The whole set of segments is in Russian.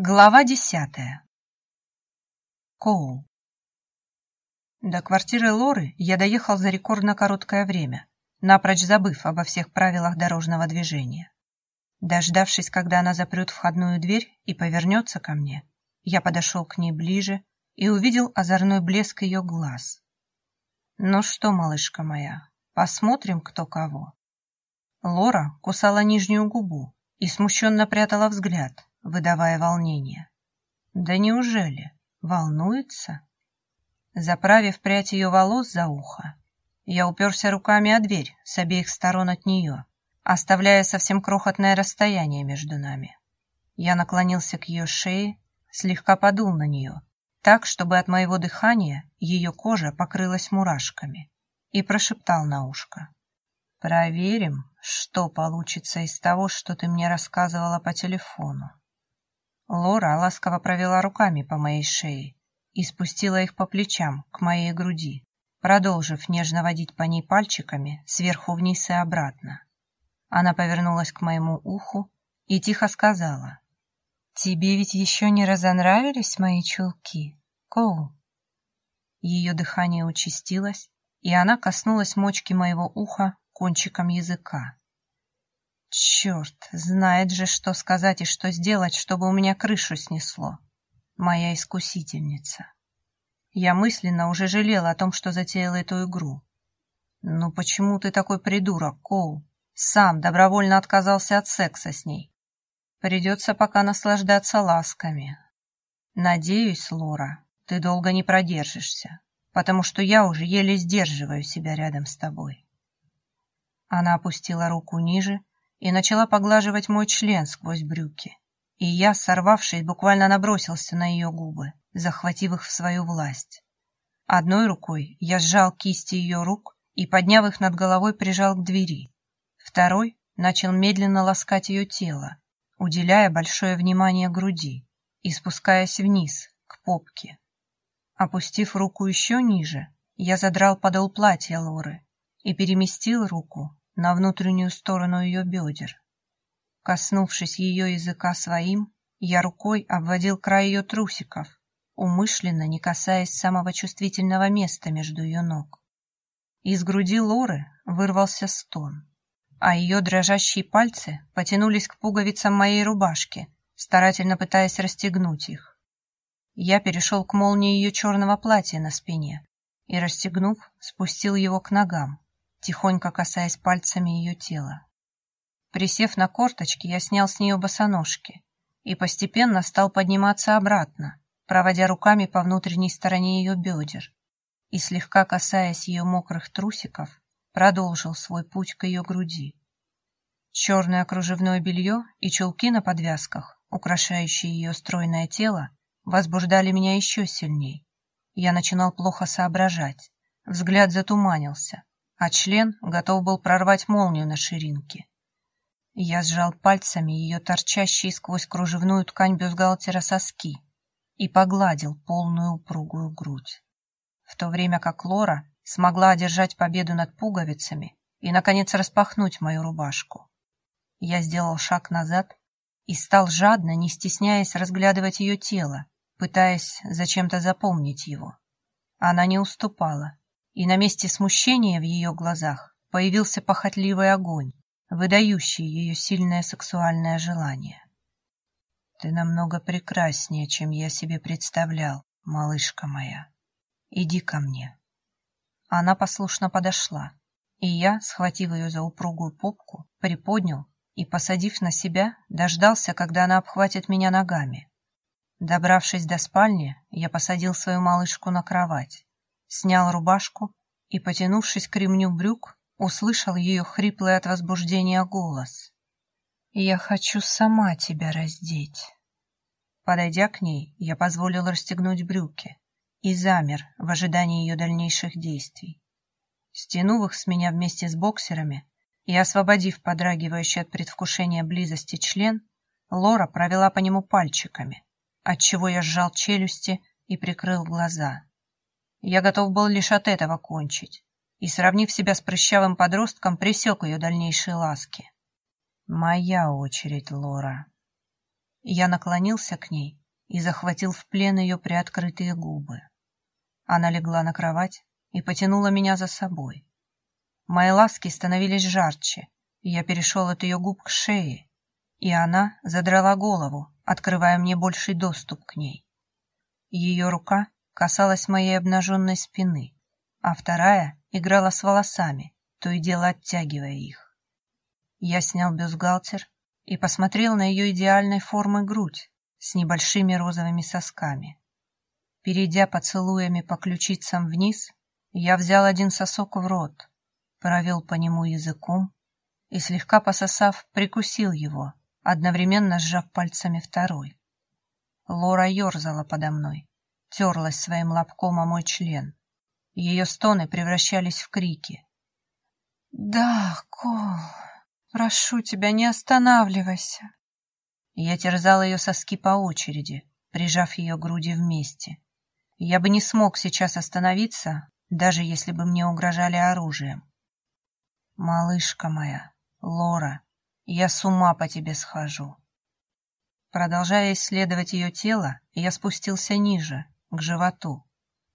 Глава десятая. Коул. До квартиры Лоры я доехал за рекордно короткое время, напрочь забыв обо всех правилах дорожного движения. Дождавшись, когда она запрет входную дверь и повернется ко мне, я подошел к ней ближе и увидел озорной блеск ее глаз. «Ну что, малышка моя, посмотрим, кто кого». Лора кусала нижнюю губу и смущенно прятала взгляд, выдавая волнение. Да неужели? Волнуется? Заправив прядь ее волос за ухо, я уперся руками о дверь с обеих сторон от нее, оставляя совсем крохотное расстояние между нами. Я наклонился к ее шее, слегка подул на нее, так, чтобы от моего дыхания ее кожа покрылась мурашками, и прошептал на ушко. «Проверим, что получится из того, что ты мне рассказывала по телефону». Лора ласково провела руками по моей шее и спустила их по плечам к моей груди, продолжив нежно водить по ней пальчиками сверху вниз и обратно. Она повернулась к моему уху и тихо сказала, «Тебе ведь еще не разонравились мои чулки, Коул?» Ее дыхание участилось, и она коснулась мочки моего уха кончиком языка. Черт, знает же, что сказать и что сделать, чтобы у меня крышу снесло. Моя искусительница. Я мысленно уже жалела о том, что затеяла эту игру. Ну почему ты такой придурок, Коул? Сам добровольно отказался от секса с ней. Придется пока наслаждаться ласками. Надеюсь, Лора, ты долго не продержишься, потому что я уже еле сдерживаю себя рядом с тобой. Она опустила руку ниже, и начала поглаживать мой член сквозь брюки. И я, сорвавшись, буквально набросился на ее губы, захватив их в свою власть. Одной рукой я сжал кисти ее рук и, подняв их над головой, прижал к двери. Второй начал медленно ласкать ее тело, уделяя большое внимание груди и спускаясь вниз, к попке. Опустив руку еще ниже, я задрал подол платья Лоры и переместил руку на внутреннюю сторону ее бедер. Коснувшись ее языка своим, я рукой обводил край ее трусиков, умышленно не касаясь самого чувствительного места между ее ног. Из груди Лоры вырвался стон, а ее дрожащие пальцы потянулись к пуговицам моей рубашки, старательно пытаясь расстегнуть их. Я перешел к молнии ее черного платья на спине и, расстегнув, спустил его к ногам, тихонько касаясь пальцами ее тела. Присев на корточки, я снял с нее босоножки и постепенно стал подниматься обратно, проводя руками по внутренней стороне ее бедер и, слегка касаясь ее мокрых трусиков, продолжил свой путь к ее груди. Черное кружевное белье и чулки на подвязках, украшающие ее стройное тело, возбуждали меня еще сильней. Я начинал плохо соображать, взгляд затуманился, а член готов был прорвать молнию на ширинке. Я сжал пальцами ее торчащие сквозь кружевную ткань бюстгальтера соски и погладил полную упругую грудь. В то время как Лора смогла одержать победу над пуговицами и, наконец, распахнуть мою рубашку. Я сделал шаг назад и стал жадно, не стесняясь, разглядывать ее тело, пытаясь зачем-то запомнить его. Она не уступала, и на месте смущения в ее глазах появился похотливый огонь, выдающий ее сильное сексуальное желание. «Ты намного прекраснее, чем я себе представлял, малышка моя. Иди ко мне». Она послушно подошла, и я, схватив ее за упругую попку, приподнял и, посадив на себя, дождался, когда она обхватит меня ногами. Добравшись до спальни, я посадил свою малышку на кровать снял рубашку и, потянувшись к ремню брюк, услышал ее хриплый от возбуждения голос. «Я хочу сама тебя раздеть». Подойдя к ней, я позволил расстегнуть брюки и замер в ожидании ее дальнейших действий. Стянув их с меня вместе с боксерами и освободив подрагивающий от предвкушения близости член, Лора провела по нему пальчиками, отчего я сжал челюсти и прикрыл глаза. Я готов был лишь от этого кончить, и, сравнив себя с прыщавым подростком, пресек ее дальнейшие ласки. «Моя очередь, Лора». Я наклонился к ней и захватил в плен ее приоткрытые губы. Она легла на кровать и потянула меня за собой. Мои ласки становились жарче, и я перешел от ее губ к шее, и она задрала голову, открывая мне больший доступ к ней. Ее рука касалась моей обнаженной спины, а вторая играла с волосами, то и дело оттягивая их. Я снял бюстгальтер и посмотрел на ее идеальной формы грудь с небольшими розовыми сосками. Перейдя поцелуями по ключицам вниз, я взял один сосок в рот, провел по нему языком и, слегка пососав, прикусил его, одновременно сжав пальцами второй. Лора ерзала подо мной, терлась своим лобком о мой член. Ее стоны превращались в крики. «Да, Кол, прошу тебя, не останавливайся!» Я терзал ее соски по очереди, прижав ее груди вместе. Я бы не смог сейчас остановиться, даже если бы мне угрожали оружием. «Малышка моя, Лора, я с ума по тебе схожу!» Продолжая исследовать ее тело, я спустился ниже, к животу,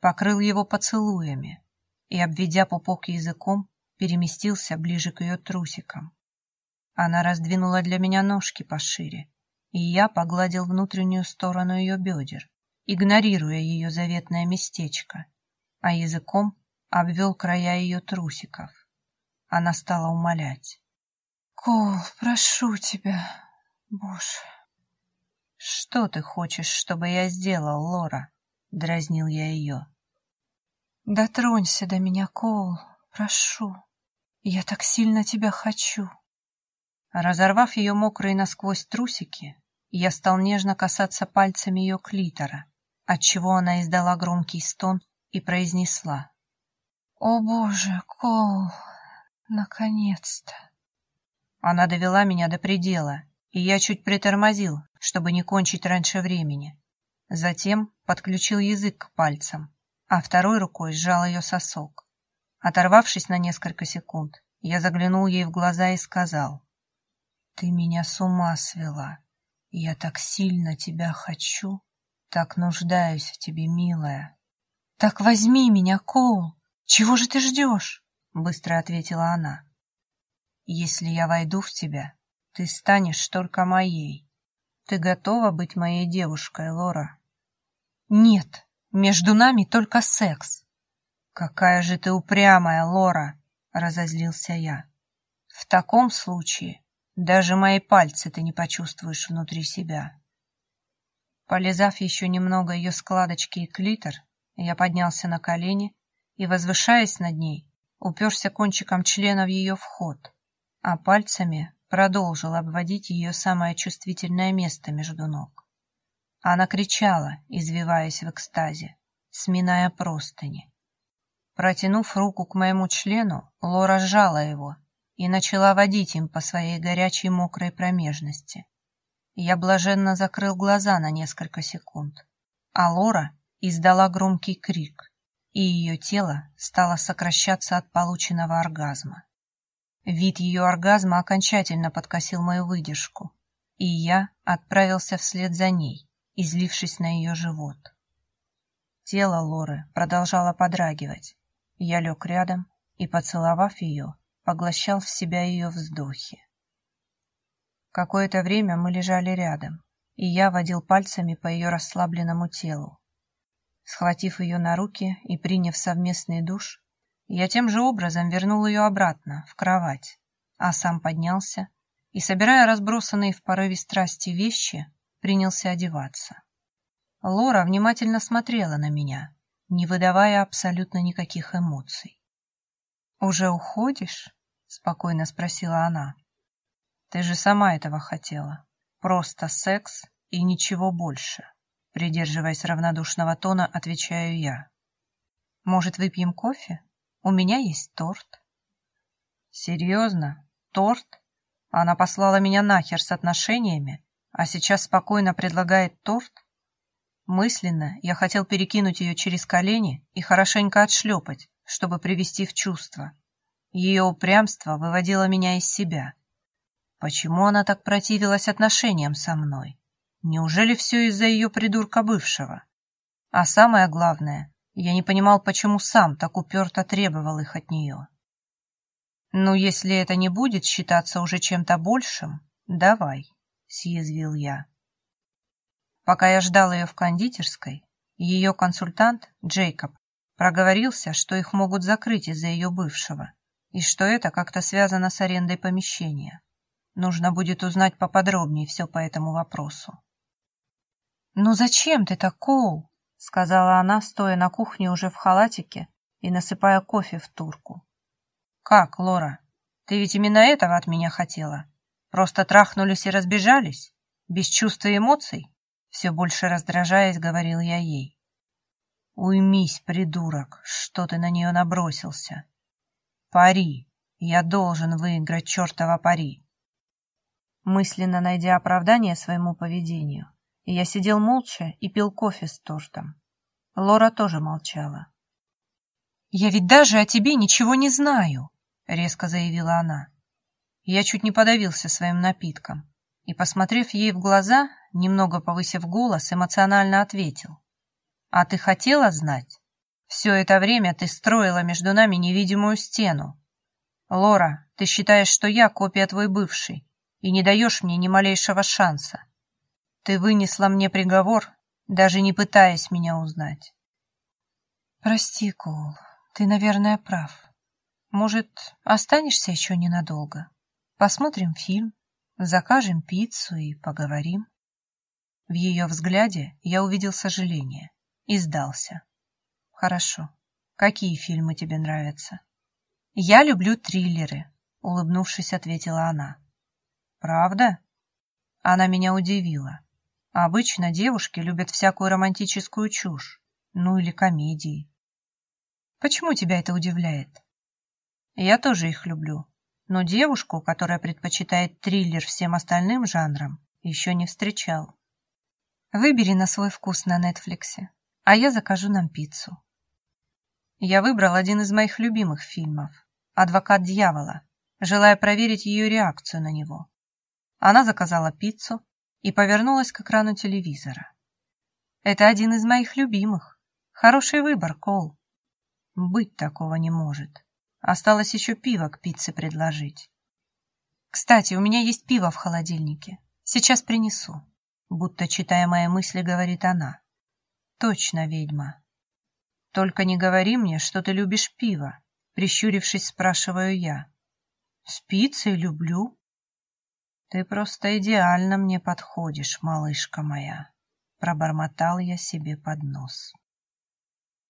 покрыл его поцелуями и, обведя пупок языком, переместился ближе к ее трусикам. Она раздвинула для меня ножки пошире, и я погладил внутреннюю сторону ее бедер, игнорируя ее заветное местечко, а языком обвел края ее трусиков. Она стала умолять. «Кол, прошу тебя, Боже!» «Что ты хочешь, чтобы я сделал, Лора?» — дразнил я ее. «Дотронься до меня, Коул, прошу. Я так сильно тебя хочу». Разорвав ее мокрые насквозь трусики, я стал нежно касаться пальцами ее клитора, отчего она издала громкий стон и произнесла. «О боже, Коул, наконец-то!» Она довела меня до предела, и я чуть притормозил, чтобы не кончить раньше времени. Затем подключил язык к пальцам, а второй рукой сжал ее сосок. Оторвавшись на несколько секунд, я заглянул ей в глаза и сказал, «Ты меня с ума свела. Я так сильно тебя хочу, так нуждаюсь в тебе, милая». «Так возьми меня, Коул! Чего же ты ждешь?» — быстро ответила она. «Если я войду в тебя, ты станешь только моей. Ты готова быть моей девушкой, Лора? Нет, между нами только секс. Какая же ты упрямая, Лора, разозлился я. В таком случае даже мои пальцы ты не почувствуешь внутри себя. Полизав еще немного ее складочки и клитор, я поднялся на колени и, возвышаясь над ней, уперся кончиком члена в ее вход, а пальцами продолжил обводить ее самое чувствительное место между ног. Она кричала, извиваясь в экстазе, сминая простыни. Протянув руку к моему члену, Лора сжала его и начала водить им по своей горячей мокрой промежности. Я блаженно закрыл глаза на несколько секунд, а Лора издала громкий крик, и ее тело стало сокращаться от полученного оргазма. Вид ее оргазма окончательно подкосил мою выдержку, и я отправился вслед за ней, излившись на ее живот. Тело Лоры продолжало подрагивать. Я лег рядом и, поцеловав ее, поглощал в себя ее вздохи. Какое-то время мы лежали рядом, и я водил пальцами по ее расслабленному телу. Схватив ее на руки и приняв совместный душ, я тем же образом вернул ее обратно, в кровать, а сам поднялся и, собирая разбросанные в порыве страсти вещи, принялся одеваться. Лора внимательно смотрела на меня, не выдавая абсолютно никаких эмоций. «Уже уходишь?» — спокойно спросила она. «Ты же сама этого хотела. Просто секс и ничего больше», — придерживаясь равнодушного тона, отвечаю я. «Может, выпьем кофе?» У меня есть торт. Серьезно? Торт? Она послала меня нахер с отношениями, а сейчас спокойно предлагает торт? Мысленно я хотел перекинуть ее через колени и хорошенько отшлепать, чтобы привести в чувство. Ее упрямство выводило меня из себя. Почему она так противилась отношениям со мной? Неужели все из-за ее придурка бывшего? А самое главное, я не понимал, почему сам так уперто требовал их от нее. «Ну, если это не будет считаться уже чем-то большим, давай», — съязвил я. Пока я ждал ее в кондитерской, ее консультант, Джейкоб, проговорился, что их могут закрыть из-за ее бывшего, и что это как-то связано с арендой помещения. Нужно будет узнать поподробнее все по этому вопросу. «Ну зачем ты так, Коул?» — сказала она, стоя на кухне уже в халатике и насыпая кофе в турку. «Как, Лора? Ты ведь именно этого от меня хотела? Просто трахнулись и разбежались? Без чувства и эмоций?» Все больше раздражаясь, говорил я ей. «Уймись, придурок, что ты на нее набросился? Пари, я должен выиграть чертова пари!» Мысленно найдя оправдание своему поведению, я сидел молча и пил кофе с тортом. Лора тоже молчала. «Я ведь даже о тебе ничего не знаю!» — резко заявила она. Я чуть не подавился своим напитком и, посмотрев ей в глаза, немного повысив голос, эмоционально ответил. «А ты хотела знать? Все это время ты строила между нами невидимую стену. Лора, ты считаешь, что я копия твой бывший, и не даешь мне ни малейшего шанса. Ты вынесла мне приговор, даже не пытаясь меня узнать». «Прости, Коул, ты, наверное, прав. Может, останешься еще ненадолго? Посмотрим фильм, закажем пиццу и поговорим. В ее взгляде я увидел сожаление и сдался. Хорошо. Какие фильмы тебе нравятся? Я люблю триллеры, улыбнувшись, ответила она. Правда? Она меня удивила. Обычно девушки любят всякую романтическую чушь, ну или комедии. Почему тебя это удивляет? Я тоже их люблю. Но девушку, которая предпочитает триллер всем остальным жанрам, еще не встречал. Выбери на свой вкус на Нетфликсе, а я закажу нам пиццу. Я выбрал один из моих любимых фильмов «Адвокат дьявола», желая проверить ее реакцию на него. Она заказала пиццу и повернулась к экрану телевизора. «Это один из моих любимых. Хороший выбор, Кол». Быть такого не может. Осталось еще пиво к пицце предложить. Кстати, у меня есть пиво в холодильнике. Сейчас принесу. Будто, читая мои мысли, говорит она. Точно, ведьма. Только не говори мне, что ты любишь пиво. Прищурившись, спрашиваю я. С пиццей люблю. Ты просто идеально мне подходишь, малышка моя. Пробормотал я себе под нос.